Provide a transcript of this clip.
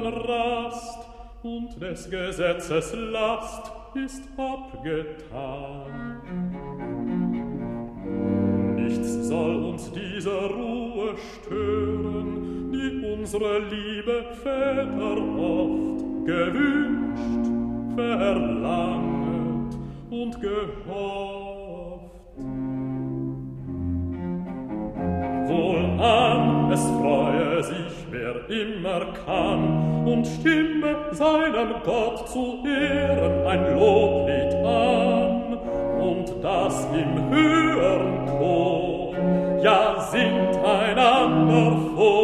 Göttern Rast und des Gesetzes Last ist abgetan. Nichts soll uns diese Ruhe stören, die unsere liebe Väter oft gewünscht, verlangt und gehofft. Wohlan, es sich, wer immer kann, und stimme seinem Gott zu Ehren ein Loblied an. Und das im höheren Ton, ja singt einander vor,